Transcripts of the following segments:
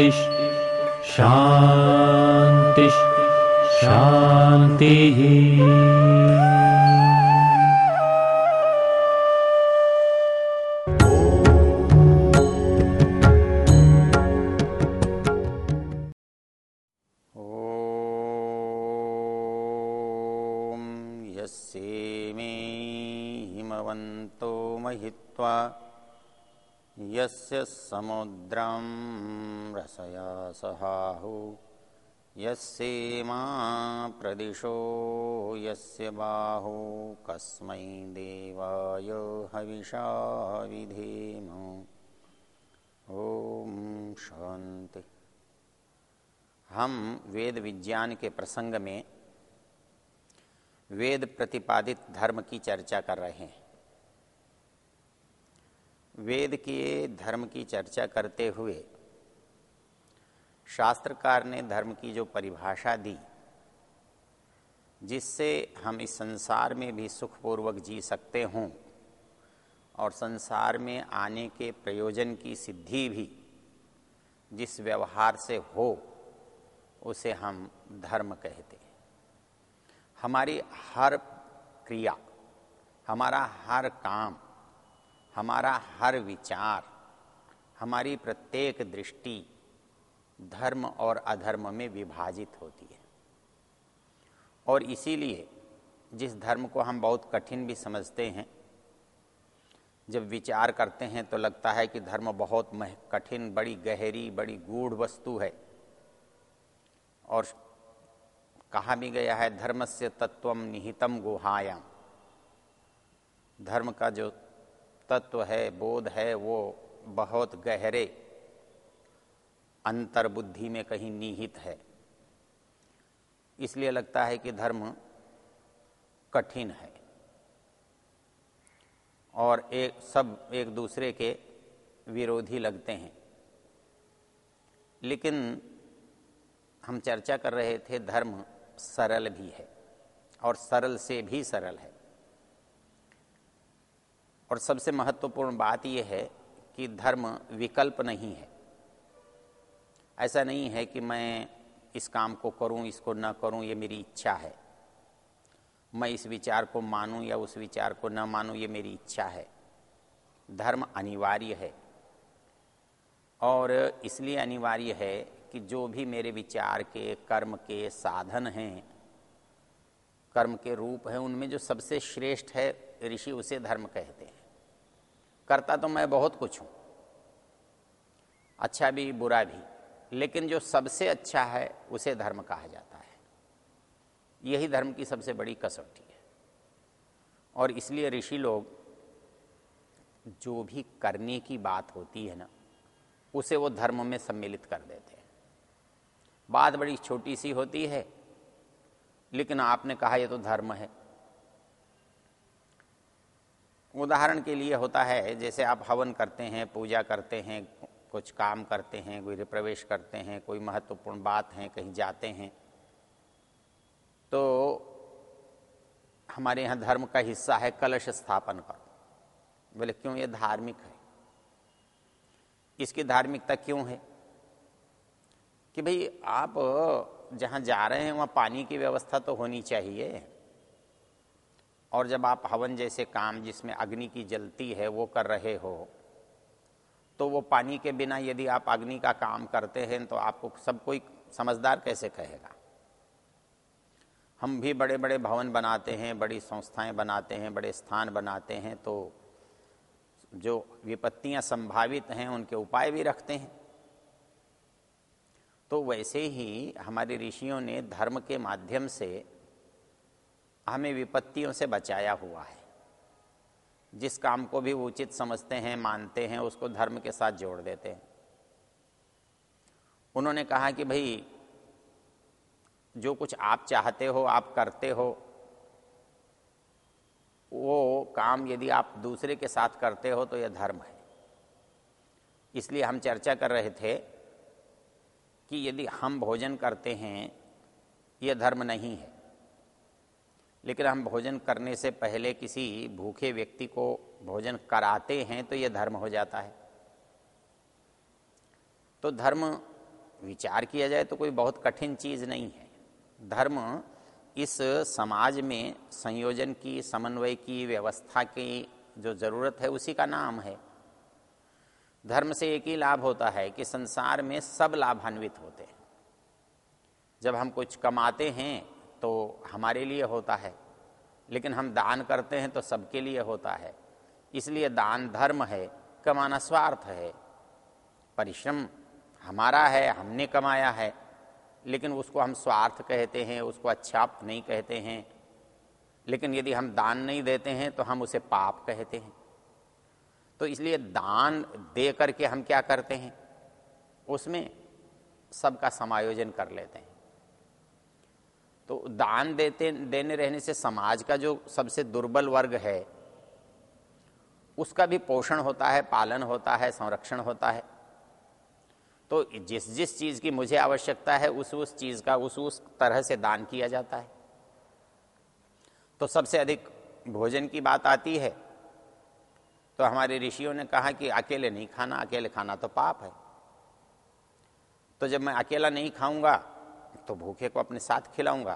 शान्तिः शांति। शान्तिः यस्य रसया सहाहु यस्येमा प्रदिशो, यस्य बाहु, कस्मै देवाय हविषा विधेम। ॐ शांति हम वेद विज्ञान के प्रसंग में वेद प्रतिपादित धर्म की चर्चा कर रहे हैं। वेद के धर्म की चर्चा करते हुए शास्त्रकार ने धर्म की जो परिभाषा दी, जिससे हम इस संसार में भी सुखपूर्वक जी सकते हों और संसार में आने के प्रयोजन की सिद्धि भी जिस व्यवहार से हो, उसे हम धर्म कहते हैं। हमारी हर क्रिया, हमारा हर काम हमारा हर विचार, हमारी प्रत्येक दृष्टि धर्म और अधर्म में विभाजित होती है। और इसीलिए जिस धर्म को हम बहुत कठिन भी समझते हैं, जब विचार करते हैं तो लगता है कि धर्म बहुत कठिन, बड़ी गहरी, बड़ी गूढ़ वस्तु है। और कहा भी गया है धर्म से तत्व निहितम गुहायाम धर्म का जो तत्व है, बोध है, वो बहुत गहरे अंतर्बुद्धि में कहीं निहित है। इसलिए लगता है कि धर्म कठिन है। और एक, सब एक दूसरे के विरोधी लगते हैं। लेकिन हम चर्चा कर रहे थे, धर्म सरल भी है और सरल से भी सरल है। और सबसे महत्वपूर्ण बात यह है कि धर्म विकल्प नहीं है। ऐसा नहीं है कि मैं इस काम को करूँ, इसको न करूँ, ये मेरी इच्छा है। मैं इस विचार को मानूं या उस विचार को न मानूं, ये मेरी इच्छा है। धर्म अनिवार्य है। और इसलिए अनिवार्य है कि जो भी मेरे विचार के, कर्म के साधन हैं, कर्म के रूप हैं, उनमें जो सबसे श्रेष्ठ है, ऋषि उसे धर्म कहते हैं। करता तो मैं बहुत कुछ हूँ। अच्छा भी, बुरा भी। लेकिन जो सबसे अच्छा है, उसे धर्म कहा जाता है। यही धर्म की सबसे बड़ी कसौटी है। और इसलिए ऋषि लोग, जो भी करने की बात होती है ना, उसे वो धर्म में सम्मिलित कर देते हैं। बात बड़ी छोटी सी होती है, लेकिन आपने कहा यह तो धर्म है। उदाहरण के लिए होता है, जैसे आप हवन करते हैं, पूजा करते हैं, कुछ काम करते हैं गृह प्रवेश करते हैं, कोई महत्वपूर्ण बात है, कहीं जाते हैं। तो हमारे यहाँ धर्म का हिस्सा है कलश स्थापन करो बोले, क्यों? ये धार्मिक है। इसकी धार्मिकता क्यों है? कि भाई आप जहाँ जा रहे हैं, वहाँ पानी की व्यवस्था तो होनी चाहिए। और जब आप हवन जैसे काम जिसमें अग्नि की जलती है, वो कर रहे हो तो वो पानी के बिना यदि आप अग्नि का काम करते हैं तो आपको सब कोई समझदार कैसे कहेगा? हम भी बड़े बड़े भवन बनाते हैं, बड़ी संस्थाएँ बनाते हैं, बड़े स्थान बनाते हैं तो जो विपत्तियाँ संभावित हैं, उनके उपाय भी रखते हैं। तो वैसे ही हमारे ऋषियों ने धर्म के माध्यम से हमें विपत्तियों से बचाया हुआ है। जिस काम को भी उचित समझते हैं, मानते हैं, उसको धर्म के साथ जोड़ देते हैं। उन्होंने कहा कि भाई, जो कुछ आप चाहते हो, आप करते हो, वो काम यदि आप दूसरे के साथ करते हो तो यह धर्म है। इसलिए हम चर्चा कर रहे थे कि यदि हम भोजन करते हैं, यह धर्म नहीं है। लेकिन हम भोजन करने से पहले किसी भूखे व्यक्ति को भोजन कराते हैं तो यह धर्म हो जाता है। तो धर्म विचार किया जाए तो कोई बहुत कठिन चीज़ नहीं है। धर्म इस समाज में संयोजन की, समन्वय की, व्यवस्था की जो ज़रूरत है उसी का नाम है। धर्म से एक ही लाभ होता है कि संसार में सब लाभान्वित होते हैं। जब हम कुछ कमाते हैं तो हमारे लिए होता है। लेकिन हम दान करते हैं तो सबके लिए होता है। इसलिए दान धर्म है, कमाना स्वार्थ है। परिश्रम हमारा है, हमने कमाया है। लेकिन उसको हम स्वार्थ कहते हैं, उसको अच्छा नहीं कहते हैं। लेकिन यदि हम दान नहीं देते हैं तो हम उसे पाप कहते हैं। तो इसलिए दान दे करके हम क्या करते हैं? उसमें सबका समायोजन कर लेते हैं। तो दान देते, देने रहने से समाज का जो सबसे दुर्बल वर्ग है, उसका भी पोषण होता है, पालन होता है, संरक्षण होता है। तो जिस जिस चीज़ की मुझे आवश्यकता है, उस उस चीज़ का, उस उस तरह से दान किया जाता है। तो सबसे अधिक भोजन की बात आती है तो हमारे ऋषियों ने कहा कि अकेले नहीं खाना, अकेले खाना तो पाप है। तो जब मैं अकेला नहीं खाऊँगा तो भूखे को अपने साथ खिलाऊँगा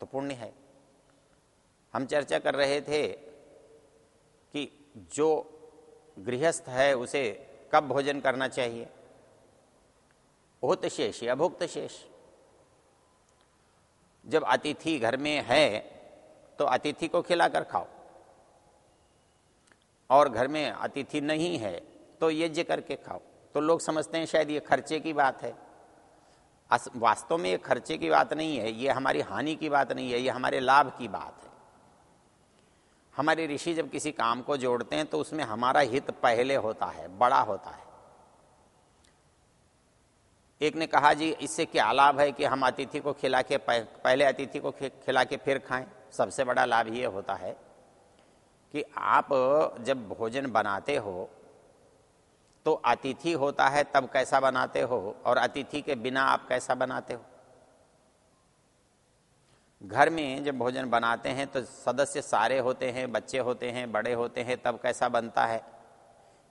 तो पुण्य है। हम चर्चा कर रहे थे कि जो गृहस्थ है, उसे कब भोजन करना चाहिए? भूत शेष या भुक्त शेष? जब अतिथि घर में है तो अतिथि को खिलाकर खाओ। और घर में अतिथि नहीं है तो यज्ञ करके खाओ। तो लोग समझते हैं शायद ये खर्चे की बात है। वास्तव में ये खर्चे की बात नहीं है, ये हमारी हानि की बात नहीं है, ये हमारे लाभ की बात है। हमारे ऋषि जब किसी काम को जोड़ते हैं तो उसमें हमारा हित पहले होता है, बड़ा होता है। एक ने कहा, जी, इससे क्या लाभ है कि हम अतिथि को खिला के पहले अतिथि को खिला के फिर खाएँ? सबसे बड़ा लाभ ये होता है कि आप जब भोजन बनाते हो तो अतिथि होता है तब कैसा बनाते हो? और अतिथि के बिना आप कैसा बनाते हो? घर में जब भोजन बनाते हैं तो सदस्य सारे होते हैं, बच्चे होते हैं, बड़े होते हैं, तब कैसा बनता है?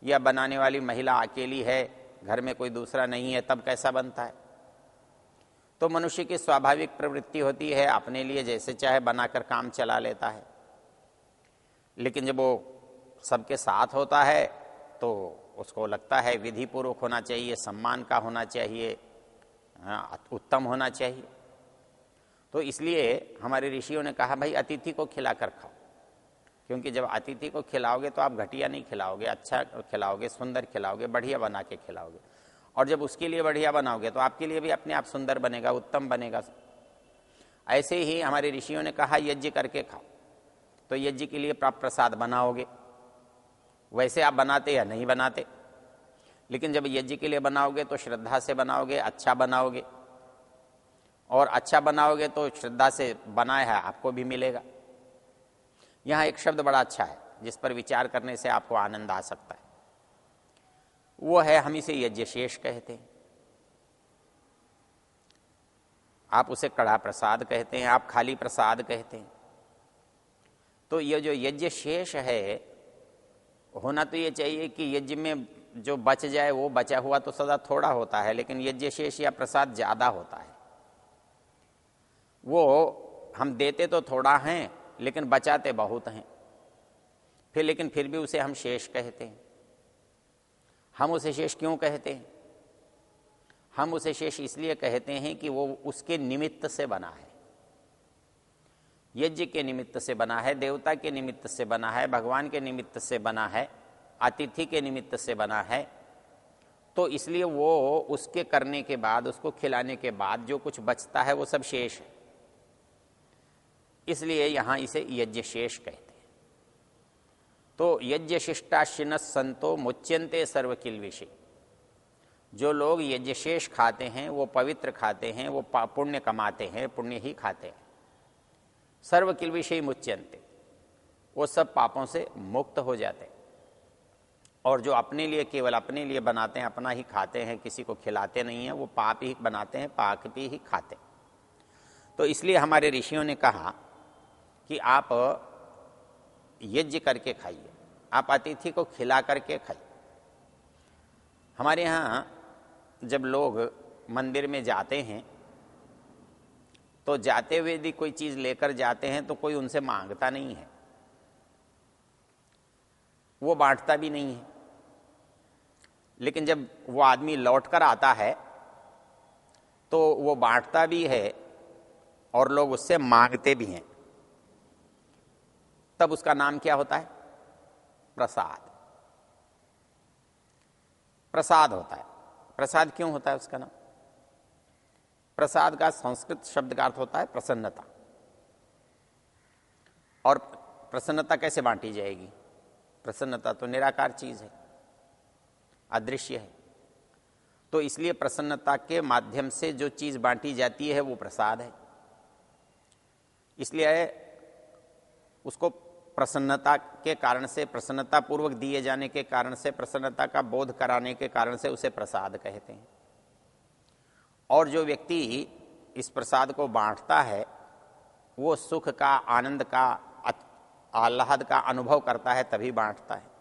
या बनाने वाली महिला अकेली है, घर में कोई दूसरा नहीं है, तब कैसा बनता है? तो मनुष्य की स्वाभाविक प्रवृत्ति होती है, अपने लिए जैसे चाहे बनाकर काम चला लेता है। लेकिन जब वो सबके साथ होता है तो उसको लगता है विधि पूर्वक होना चाहिए सम्मान का होना चाहिए हाँ, उत्तम होना चाहिए। तो इसलिए हमारे ऋषियों ने कहा भाई अतिथि को खिलाकर खाओ। क्योंकि जब अतिथि को खिलाओगे तो आप घटिया नहीं खिलाओगे अच्छा खिलाओगे सुंदर खिलाओगे बढ़िया बना के खिलाओगे। और जब उसके लिए बढ़िया बनाओगे तो आपके लिए भी अपने आप सुंदर बनेगा उत्तम बनेगा। ऐसे ही हमारे ऋषियों ने कहा यज्ञ करके खाओ। तो यज्ञ के लिए प्राप्त प्रसाद बनाओगे। वैसे आप बनाते या नहीं बनाते। लेकिन जब यज्ञ के लिए बनाओगे तो श्रद्धा से बनाओगे अच्छा बनाओगे। और अच्छा बनाओगे तो श्रद्धा से बनाया है, आपको भी मिलेगा। यहाँ एक शब्द बड़ा अच्छा है, जिस पर विचार करने से आपको आनंद आ सकता है। वो है, हम इसे यज्ञ शेष कहते हैं। आप उसे कड़ा प्रसाद कहते हैं, आप खाली प्रसाद कहते हैं। तो ये जो यज्ञ शेष है होना तो ये चाहिए कि यज्ञ में जो बच जाए, वो बचा हुआ तो सदा थोड़ा होता है, लेकिन यज्ञ शेष या प्रसाद ज़्यादा होता है। वो हम देते तो थोड़ा हैं, लेकिन बचाते बहुत हैं। फिर, लेकिन फिर भी उसे हम शेष कहते हैं। हम उसे शेष क्यों कहते हैं? हम उसे शेष इसलिए कहते हैं कि वो उसके निमित्त से बना है। यज्ञ के निमित्त से बना है, देवता के निमित्त से बना है, भगवान के निमित्त से बना है, अतिथि के निमित्त से बना है। तो इसलिए वो उसके करने के बाद, उसको खिलाने के बाद जो कुछ बचता है, वो सब शेष है। इसलिए यहाँ इसे यज्ञ शेष कहते हैं। तो यज्ञ शिष्टाशिन संतो मुच्यंते सर्व किल विषय जो लोग यज्ञशेष खाते हैं, वो पवित्र खाते हैं, वो पुण्य कमाते हैं, पुण्य ही खाते हैं। सर्व किल विषय मुच्यंते वो सब पापों से मुक्त हो जाते। और जो अपने लिए, केवल अपने लिए बनाते हैं, अपना ही खाते हैं, किसी को खिलाते नहीं हैं, वो पाप ही बनाते हैं, पाक भी ही खाते। तो इसलिए हमारे ऋषियों ने कहा कि आप यज्ञ करके खाइए, आप अतिथि को खिला करके खाइए। हमारे यहाँ जब लोग मंदिर में जाते हैं तो जाते हुए यदि कोई चीज़ लेकर जाते हैं तो कोई उनसे माँगता नहीं है। वो बांटता भी नहीं है। लेकिन जब वो आदमी लौट कर आता है तो वो बांटता भी है और लोग उससे मांगते भी हैं। तब उसका नाम क्या होता है? प्रसाद। प्रसाद होता है। प्रसाद क्यों होता है उसका नाम? प्रसाद का संस्कृत शब्द का अर्थ होता है प्रसन्नता। और प्रसन्नता कैसे बांटी जाएगी? प्रसन्नता तो निराकार चीज़ है, अदृश्य है। तो इसलिए प्रसन्नता के माध्यम से जो चीज़ बांटी जाती है वो प्रसाद है। इसलिए उसको प्रसन्नता के कारण से प्रसन्नता पूर्वक दिए जाने के कारण से, प्रसन्नता का बोध कराने के कारण से उसे प्रसाद कहते हैं। और जो व्यक्ति इस प्रसाद को बांटता है, वो सुख का, आनंद का आह्लाद का अनुभव करता है, तभी बांटता है।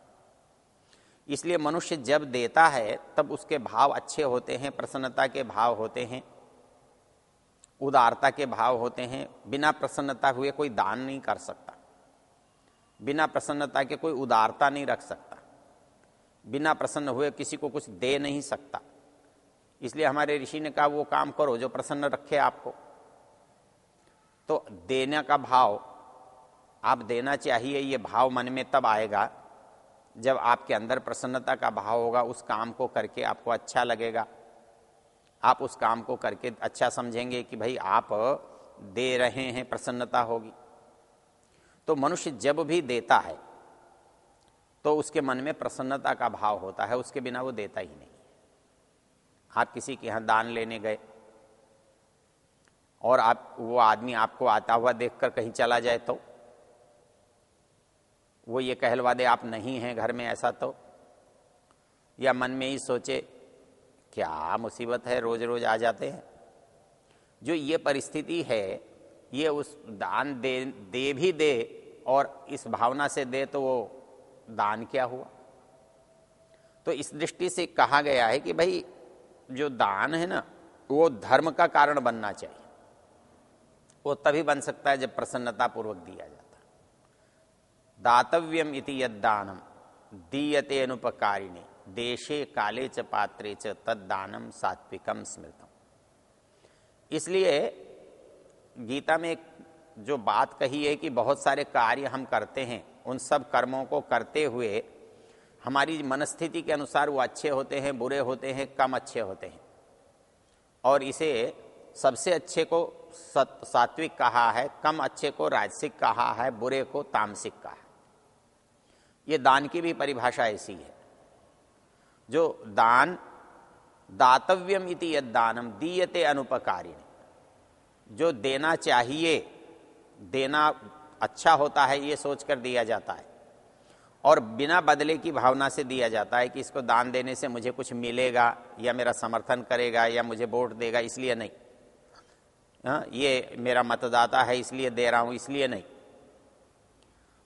इसलिए मनुष्य जब देता है, तब उसके भाव अच्छे होते हैं, प्रसन्नता के भाव होते हैं, उदारता के भाव होते हैं, बिना प्रसन्नता हुए कोई दान नहीं कर सकता। बिना प्रसन्नता के कोई उदारता नहीं रख सकता। बिना प्रसन्न हुए किसी को कुछ दे नहीं सकता। इसलिए हमारे ऋषि ने कहा, वो काम करो जो प्रसन्न रखे आपको। तो देने का भाव, आप देना चाहिए, ये भाव मन में तब आएगा जब आपके अंदर प्रसन्नता का भाव होगा, उस काम को करके आपको अच्छा लगेगा। आप उस काम को करके अच्छा समझेंगे कि भाई आप दे रहे हैं, प्रसन्नता होगी। तो मनुष्य जब भी देता है तो उसके मन में प्रसन्नता का भाव होता है, उसके बिना वो देता ही नहीं। आप किसी के यहाँ दान लेने गए। और आप, वो आदमी आपको आता हुआ देखकर कहीं चला जाए तो? वो ये कहलवा दे आप नहीं हैं घर में ऐसा तो? या मन में ही सोचे, क्या मुसीबत है रोज रोज आ जाते हैं? जो ये परिस्थिति है, ये उस दान दे दे भी दे और इस भावना से दे तो वो दान क्या हुआ? तो इस दृष्टि से कहा गया है कि भाई जो दान है ना, वो धर्म का कारण बनना चाहिए। वो तभी बन सकता है जब प्रसन्नता पूर्वक दिया जाता दातव्यम इति यदानम दीयते अनुपकारिणी, देशे काले च पात्रे च तदानम सात्विकम स्मृतम। इसलिए गीता में जो बात कही है कि बहुत सारे कार्य हम करते हैं, उन सब कर्मों को करते हुए हमारी मनस्थिति के अनुसार वो अच्छे होते हैं, बुरे होते हैं, कम अच्छे होते हैं। और इसे सबसे अच्छे को सात्विक कहा है, कम अच्छे को राजसिक कहा है, बुरे को तामसिक कहा है। ये दान की भी परिभाषा ऐसी है। जो दान, दातव्यम इति यद दानम, दीयते अनुपकारिणी। जो देना चाहिए, देना अच्छा होता है, ये सोचकर दिया जाता है। और बिना बदले की भावना से दिया जाता है कि इसको दान देने से मुझे कुछ मिलेगा, या मेरा समर्थन करेगा, या मुझे वोट देगा, इसलिए नहीं। हाँ ये मेरा मतदाता है, इसलिए दे रहा हूँ, इसलिए नहीं।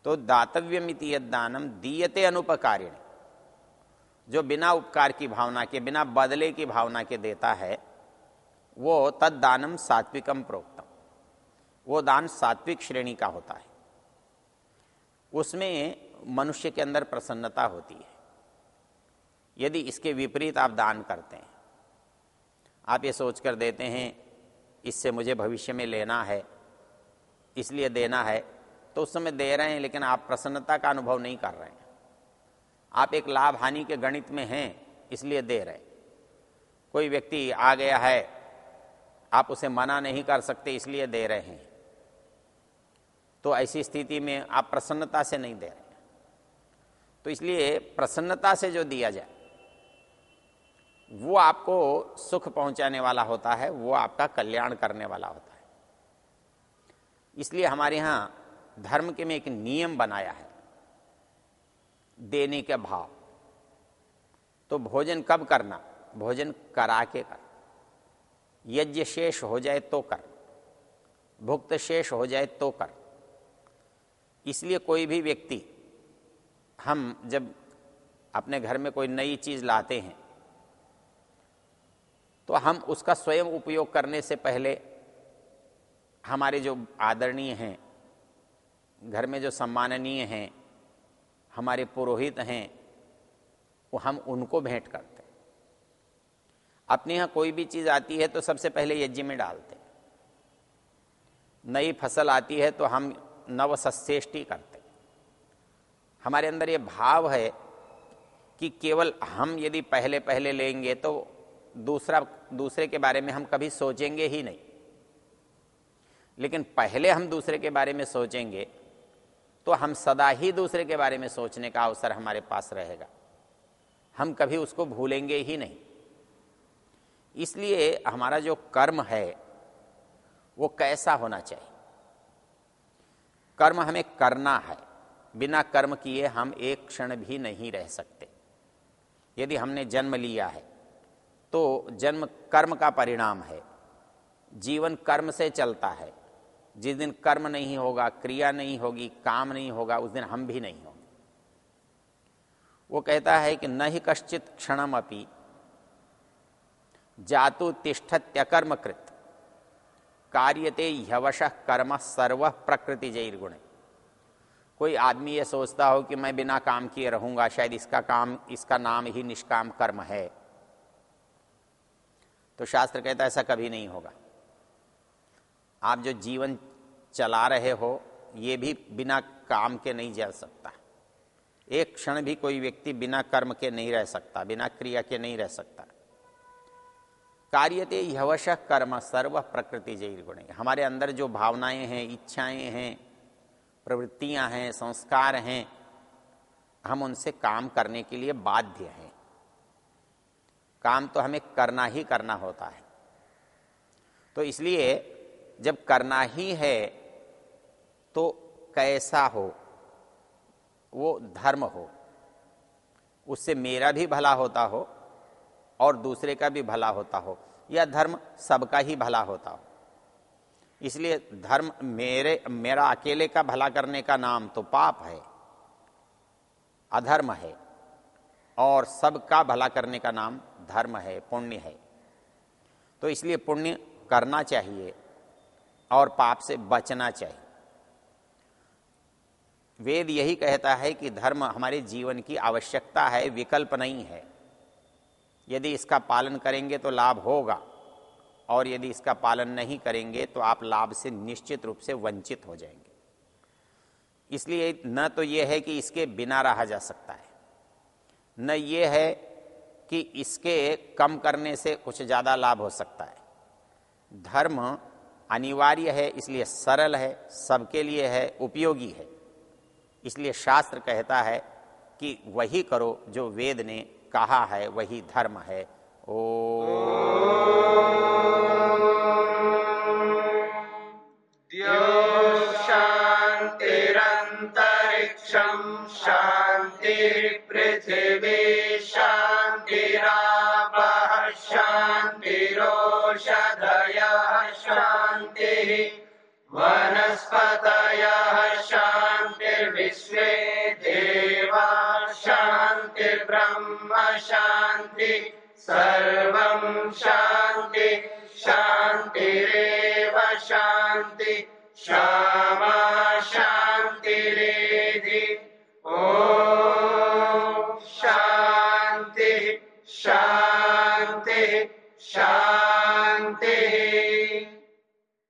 तो दातव्य दातव्यमिति दानम दीयते अनुपकारिण। जो बिना उपकार की भावना के, बिना बदले की भावना के देता है, वो तद दानम सात्विकम प्रोक्तम। वो दान सात्विक श्रेणी का होता है। उसमें मनुष्य के अंदर प्रसन्नता होती है। यदि इसके विपरीत आप दान करते हैं, आप ये सोच कर देते हैं, इससे मुझे भविष्य में लेना है, इसलिए देना है तो उस समय दे रहे हैं, लेकिन आप प्रसन्नता का अनुभव नहीं कर रहे हैं। आप एक लाभ हानि के गणित में हैं, इसलिए दे रहे हैं। कोई व्यक्ति आ गया है, आप उसे मना नहीं कर सकते, इसलिए दे रहे हैं। तो ऐसी स्थिति में आप प्रसन्नता से नहीं दे रहे तो इसलिए प्रसन्नता से जो दिया जाए, वो आपको सुख पहुँचाने वाला होता है, वो आपका कल्याण करने वाला होता है। इसलिए हमारे यहाँ धर्म के में एक नियम बनाया है, देने के भाव। तो भोजन कब करना? भोजन करा के कर। यज्ञ शेष हो जाए तो कर। भुक्त शेष हो जाए तो कर। इसलिए कोई भी व्यक्ति हम जब अपने घर में कोई नई चीज़ लाते हैं तो हम उसका स्वयं उपयोग करने से पहले हमारे जो आदरणीय हैं, घर में जो सम्माननीय हैं, हमारे पुरोहित हैं, वो हम उनको भेंट करते हैं। अपने यहाँ कोई भी चीज़ आती है तो सबसे पहले यज्ञ में डालते हैं। नई फ़सल आती है तो हम नव सस्येष्टि करते हमारे अंदर ये भाव है कि केवल हम यदि पहले पहले लेंगे तो दूसरा, दूसरे के बारे में हम कभी सोचेंगे ही नहीं। लेकिन पहले हम दूसरे के बारे में सोचेंगे तो हम सदा ही दूसरे के बारे में सोचने का अवसर हमारे पास रहेगा। हम कभी उसको भूलेंगे ही नहीं। इसलिए हमारा जो कर्म है, वो कैसा होना चाहिए? कर्म हमें करना है। बिना कर्म किए हम एक क्षण भी नहीं रह सकते। यदि हमने जन्म लिया है तो जन्म कर्म का परिणाम है। जीवन कर्म से चलता है। जिस दिन कर्म नहीं होगा, क्रिया नहीं होगी, काम नहीं होगा, उस दिन हम भी नहीं होंगे। वो कहता है कि न ही कश्चित क्षणम अपनी जातु तिष्ठत्यकर्मकृत। कार्यते यवश कर्म सर्व प्रकृति जैर गुण कोई आदमी ये सोचता हो कि मैं बिना काम किए रहूँगा, शायद इसका काम, इसका नाम ही निष्काम कर्म है। तो शास्त्र कहता ऐसा कभी नहीं होगा। आप जो जीवन चला रहे हो, ये भी बिना काम के नहीं जल सकता। एक क्षण भी कोई व्यक्ति बिना कर्म के नहीं रह सकता, बिना क्रिया के नहीं रह सकता। कार्यते यवश कर्म, सर्व प्रकृति जैर गुण हमारे अंदर जो भावनाएँ हैं, इच्छाएँ हैं प्रवृत्तियाँ हैं, संस्कार हैं, हम उनसे काम करने के लिए बाध्य हैं। काम तो हमें करना ही करना होता है। तो इसलिए जब करना ही है तो कैसा हो, वो धर्म हो, उससे मेरा भी भला होता हो और दूसरे का भी भला होता हो, या धर्म सबका ही भला होता हो। इसलिए धर्म मेरे, मेरा अकेले का भला करने का नाम तो पाप है, अधर्म है, और सबका भला करने का नाम धर्म है, पुण्य है। तो इसलिए पुण्य करना चाहिए और पाप से बचना चाहिए। वेद यही कहता है कि धर्म हमारे जीवन की आवश्यकता है, विकल्प नहीं है। यदि इसका पालन करेंगे तो लाभ होगा। और यदि इसका पालन नहीं करेंगे तो आप लाभ से निश्चित रूप से वंचित हो जाएँगे। इसलिए न तो यह है कि इसके बिना रहा जा सकता है, न ये है कि इसके कम करने से कुछ ज़्यादा लाभ हो सकता है। धर्म अनिवार्य है, इसलिए सरल है, सबके लिए है, उपयोगी है। इसलिए शास्त्र कहता है कि वही करो जो वेद ने कहा है, वही धर्म है। ओ वनस्पतयः शान्तिर्विश्वे देवा शान्तिर्ब्रह्म शान्ति सर्वं शान्ति शान्तिरेव शान्ति शान्ति